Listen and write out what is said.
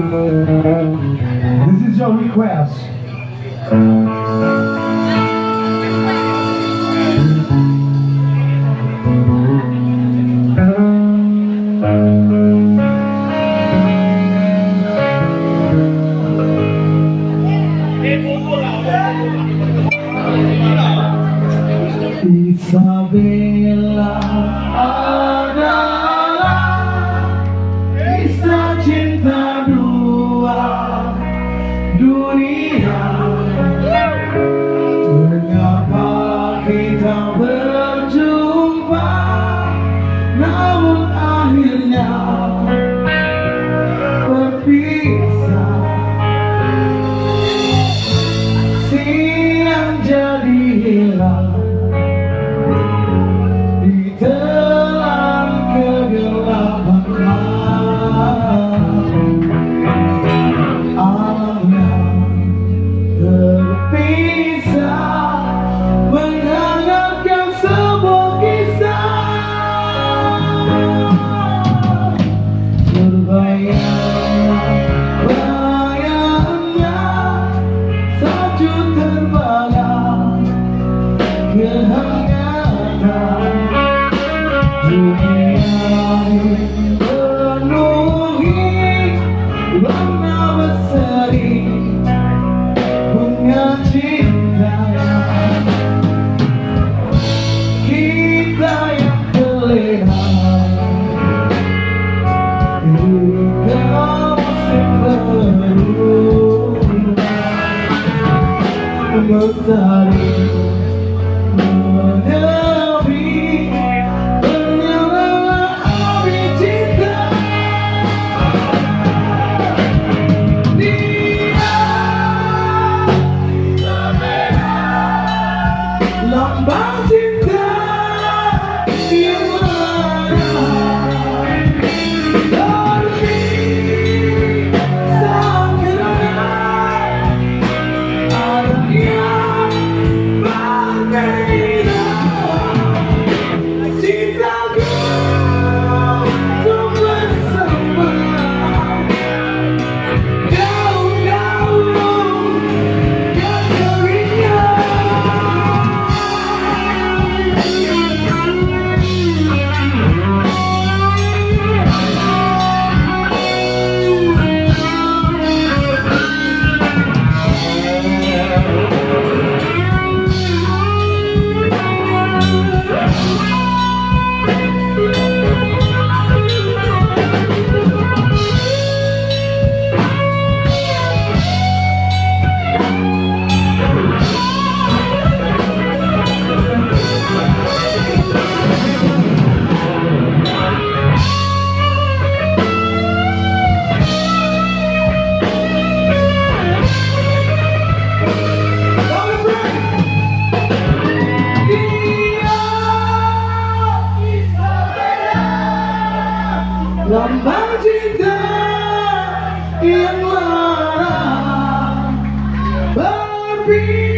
This is your request. quyền hấp nhá nào dù ngày menunggi lama berseri bunga cinta kita yang terlihat Mentari One tidak ilara Berpikir